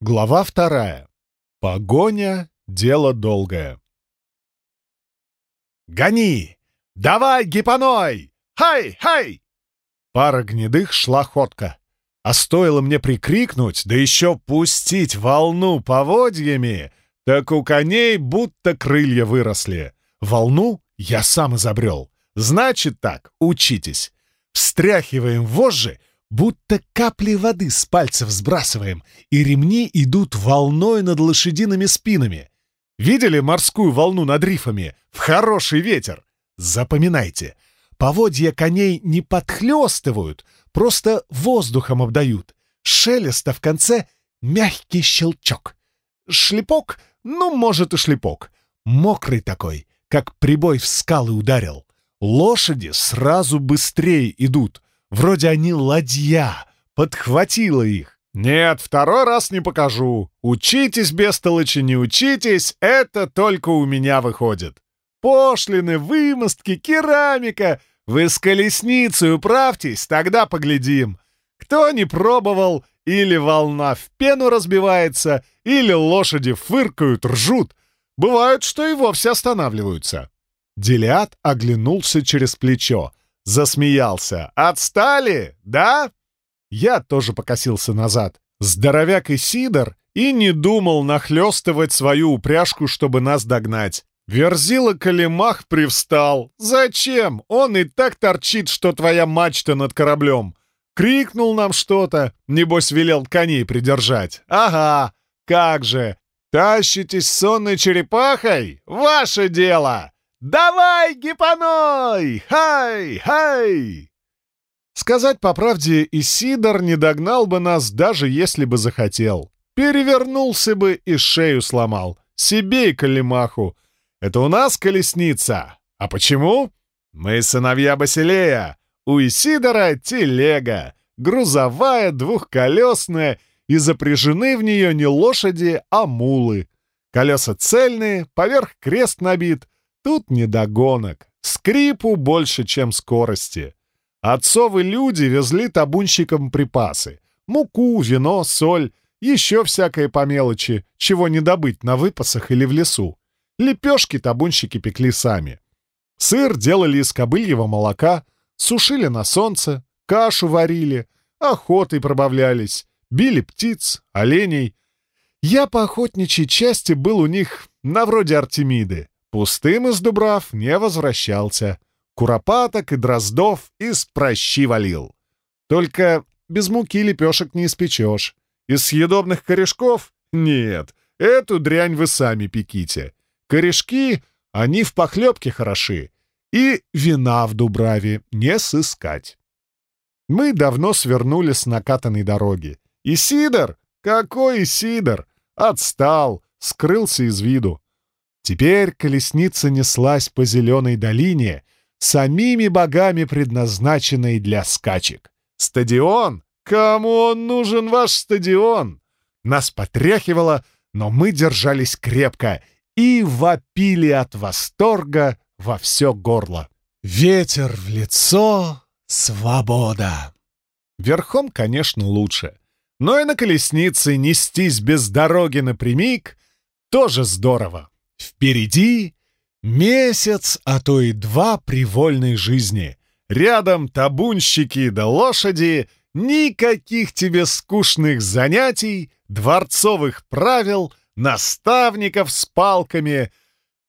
Глава вторая. Погоня — дело долгое. «Гони! Давай, гипоной! Хай, хай!» Пара гнедых шла ходка. А стоило мне прикрикнуть, да еще пустить волну поводьями, так у коней будто крылья выросли. Волну я сам изобрел. Значит так, учитесь. Встряхиваем вожжи, будто капли воды с пальцев сбрасываем, и ремни идут волной над лошадиными спинами. Видели морскую волну над рифами? В хороший ветер! Запоминайте, поводья коней не подхлёстывают, просто воздухом обдают. Шелеста в конце мягкий щелчок. Шлепок? Ну, может, и шлепок. Мокрый такой, как прибой в скалы ударил. Лошади сразу быстрее идут. Вроде они ладья. Подхватила их. Нет, второй раз не покажу. Учитесь, бестолочи, не учитесь. Это только у меня выходит. Пошлины, вымостки, керамика. Вы с колесницей управьтесь, тогда поглядим. Кто не пробовал, или волна в пену разбивается, или лошади фыркают, ржут. Бывает, что и вовсе останавливаются. Делиат оглянулся через плечо. Засмеялся. «Отстали, да?» Я тоже покосился назад. Здоровяк и Сидор и не думал нахлёстывать свою упряжку, чтобы нас догнать. Верзила Калимах привстал. «Зачем? Он и так торчит, что твоя мачта над кораблем. Крикнул нам что-то, небось велел коней придержать. Ага, как же! Тащитесь сонной черепахой? Ваше дело! «Давай, гипоной! Хай! Хай!» Сказать по правде, Исидор не догнал бы нас, даже если бы захотел. Перевернулся бы и шею сломал. Себе и Калимаху. Это у нас колесница. А почему? Мы сыновья Басилея. У Исидора телега. Грузовая, двухколесная, и запряжены в нее не лошади, а мулы. Колеса цельные, поверх крест набит — Тут не до гонок. Скрипу больше, чем скорости. Отцовы люди везли табунщикам припасы. Муку, вино, соль, еще всякое по мелочи, чего не добыть на выпасах или в лесу. Лепешки табунщики пекли сами. Сыр делали из кобыльего молока, сушили на солнце, кашу варили, охотой пробавлялись, били птиц, оленей. Я по охотничьей части был у них на вроде Артемиды. Пустым из Дубрав не возвращался. Куропаток и дроздов из прощи валил. Только без муки лепешек не испечешь. Из съедобных корешков? Нет, эту дрянь вы сами пеките. Корешки, они в похлебке хороши. И вина в Дубраве не сыскать. Мы давно свернули с накатанной дороги. И Сидор? Какой Сидор? Отстал, скрылся из виду. Теперь колесница неслась по зеленой долине, самими богами предназначенной для скачек. Стадион? Кому он нужен ваш стадион? Нас потряхивало, но мы держались крепко и вопили от восторга во все горло. Ветер в лицо, свобода. Верхом, конечно, лучше. Но и на колеснице нестись без дороги напрямик тоже здорово. Впереди месяц, а то и два привольной жизни. Рядом табунщики да лошади, никаких тебе скучных занятий, дворцовых правил, наставников с палками.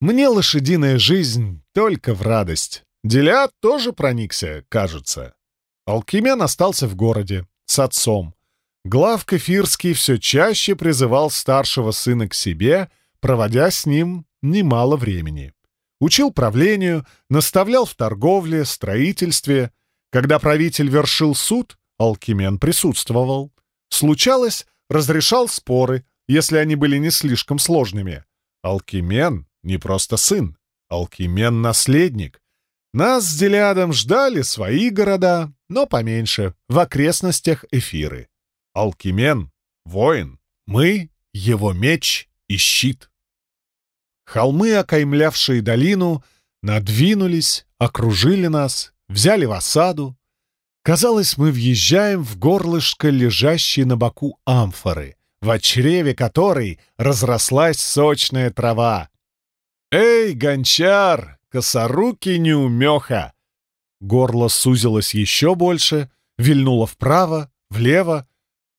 Мне лошадиная жизнь только в радость. Деля тоже проникся, кажется. Алкимен остался в городе, с отцом. Глав Кефирский все чаще призывал старшего сына к себе — проводя с ним немало времени. Учил правлению, наставлял в торговле, строительстве. Когда правитель вершил суд, Алкимен присутствовал. Случалось, разрешал споры, если они были не слишком сложными. Алкимен не просто сын, Алкимен — наследник. Нас с Делиадом ждали свои города, но поменьше, в окрестностях Эфиры. Алкимен — воин, мы — его меч и щит. Холмы, окаймлявшие долину, надвинулись, окружили нас, взяли в осаду. Казалось, мы въезжаем в горлышко лежащей на боку амфоры, в чреве которой разрослась сочная трава. «Эй, гончар, косорукий неумеха!» Горло сузилось еще больше, вильнуло вправо, влево.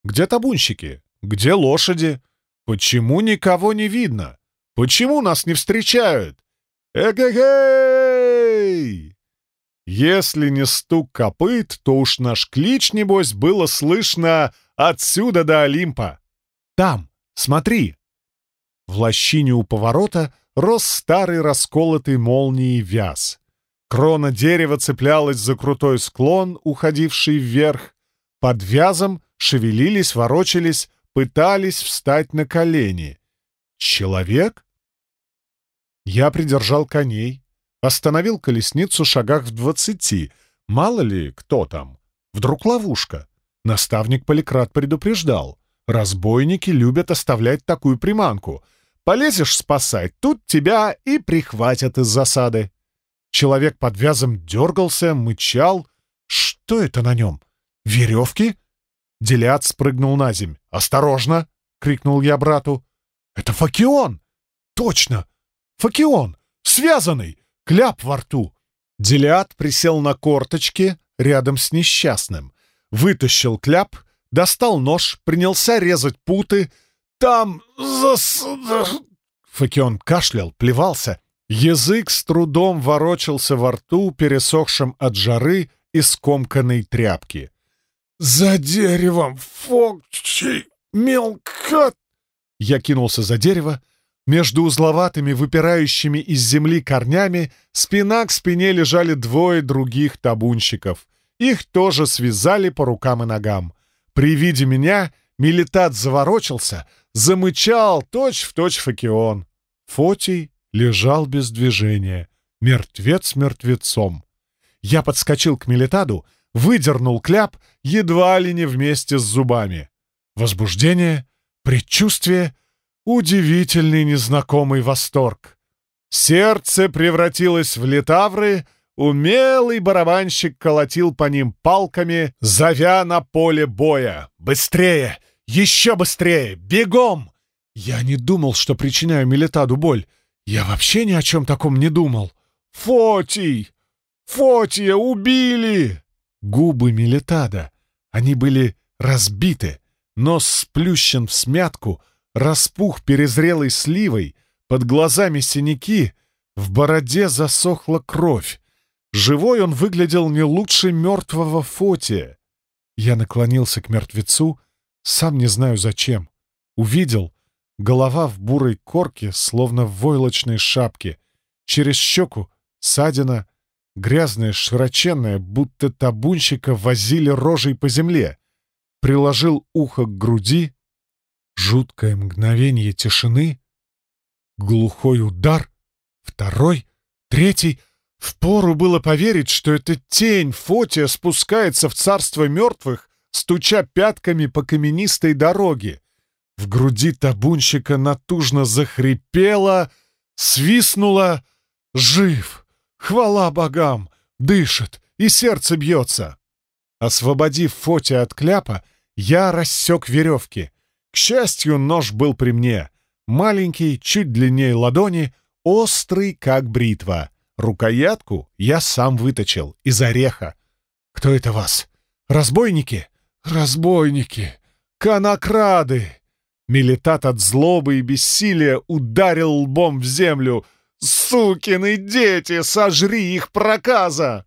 Где табунщики? Где лошади? Почему никого не видно? Почему нас не встречают? Эгегей! Если не стук копыт, то уж наш клич, небось, было слышно отсюда до Олимпа. Там, смотри!» В лощине у поворота рос старый расколотый молнией вяз. Крона дерева цеплялась за крутой склон, уходивший вверх. Под вязом шевелились, ворочались, пытались встать на колени. «Человек?» Я придержал коней, остановил колесницу в шагах в двадцати. Мало ли, кто там. Вдруг ловушка. Наставник Поликрат предупреждал. Разбойники любят оставлять такую приманку. Полезешь спасать, тут тебя и прихватят из засады. Человек под вязом дергался, мычал. Что это на нем? Веревки? Делят спрыгнул на земь. «Осторожно!» — крикнул я брату. «Это Факион!» «Точно! Факион! Связанный! Кляп во рту!» Делиат присел на корточки рядом с несчастным, вытащил кляп, достал нож, принялся резать путы. «Там зас...» Факион кашлял, плевался. Язык с трудом ворочался во рту, пересохшим от жары и скомканной тряпки. «За деревом, Фокчи, мелко...» Я кинулся за дерево. Между узловатыми, выпирающими из земли корнями спина к спине лежали двое других табунщиков. Их тоже связали по рукам и ногам. При виде меня Милитат заворочился, замычал точь-в-точь точь. Фотий лежал без движения, мертвец мертвецом. Я подскочил к Милитаду, выдернул кляп едва ли не вместе с зубами. Возбуждение, предчувствие, удивительный незнакомый восторг. Сердце превратилось в литавры, умелый барабанщик колотил по ним палками, зовя на поле боя. «Быстрее! Еще быстрее! Бегом!» Я не думал, что причиняю Милитаду боль. Я вообще ни о чем таком не думал. «Фотий! Фотия убили!» Губы Милитада. Они были разбиты, нос сплющен в смятку, распух перезрелой сливой, под глазами синяки, в бороде засохла кровь. Живой он выглядел не лучше мертвого Фотия. Я наклонился к мертвецу, сам не знаю зачем. Увидел — голова в бурой корке, словно в войлочной шапке. Через щеку — садина, грязная, широченная, будто табунщика возили рожей по земле. Приложил ухо к груди. Жуткое мгновение тишины. Глухой удар. Второй. Третий. Впору было поверить, что эта тень Фотия спускается в царство мертвых, стуча пятками по каменистой дороге. В груди табунщика натужно захрипело, свистнуло «Жив!» Хвала богам! Дышит, и сердце бьется. Освободив Фоти от кляпа, я рассек веревки. К счастью, нож был при мне. Маленький, чуть длиннее ладони, острый, как бритва. Рукоятку я сам выточил из ореха. «Кто это вас? Разбойники?» «Разбойники! Конокрады!» Милитат от злобы и бессилия ударил лбом в землю — «Сукины дети! Сожри их проказа!»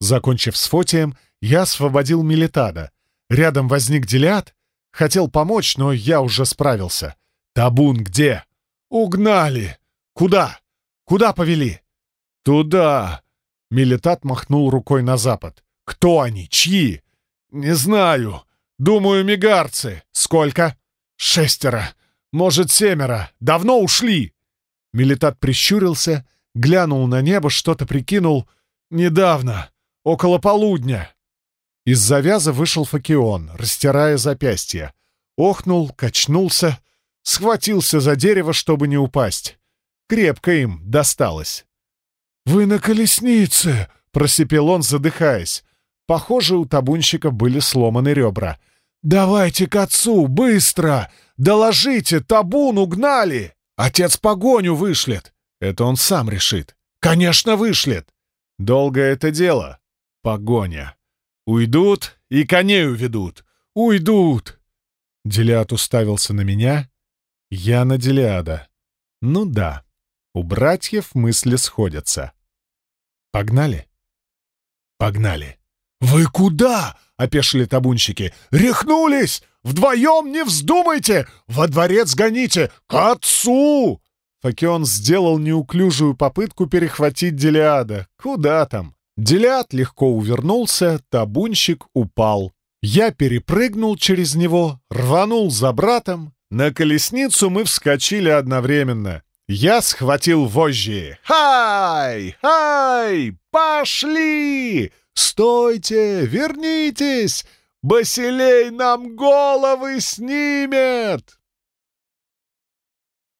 Закончив с Фотием, я освободил Милитада. Рядом возник Делиат. Хотел помочь, но я уже справился. «Табун где?» «Угнали!» «Куда? Куда повели?» «Туда!» Милитат махнул рукой на запад. «Кто они? Чьи?» «Не знаю. Думаю, мигарцы. Сколько?» «Шестеро. Может, семеро. Давно ушли?» Милитат прищурился, глянул на небо, что-то прикинул. «Недавно, около полудня». Из завяза вышел Факион, растирая запястье. Охнул, качнулся, схватился за дерево, чтобы не упасть. Крепко им досталось. «Вы на колеснице!» — просипел он, задыхаясь. Похоже, у табунщика были сломаны ребра. «Давайте к отцу, быстро! Доложите, табун угнали! Отец погоню вышлет!» Это он сам решит. «Конечно, вышлет!» Долгое это дело. Погоня. Уйдут и коней уведут. Уйдут. Делиад уставился на меня. Я на Делиада. Ну да, у братьев мысли сходятся. Погнали? Погнали. «Вы куда?» — опешили табунщики. «Рехнулись! Вдвоем не вздумайте! Во дворец гоните! К отцу!» Факион сделал неуклюжую попытку перехватить Делиада. Куда там? Делиад легко увернулся, табунщик упал. Я перепрыгнул через него, рванул за братом. На колесницу мы вскочили одновременно. Я схватил вожжи. «Хай! Хай! Пошли! Стойте! Вернитесь! Басилей нам головы снимет!»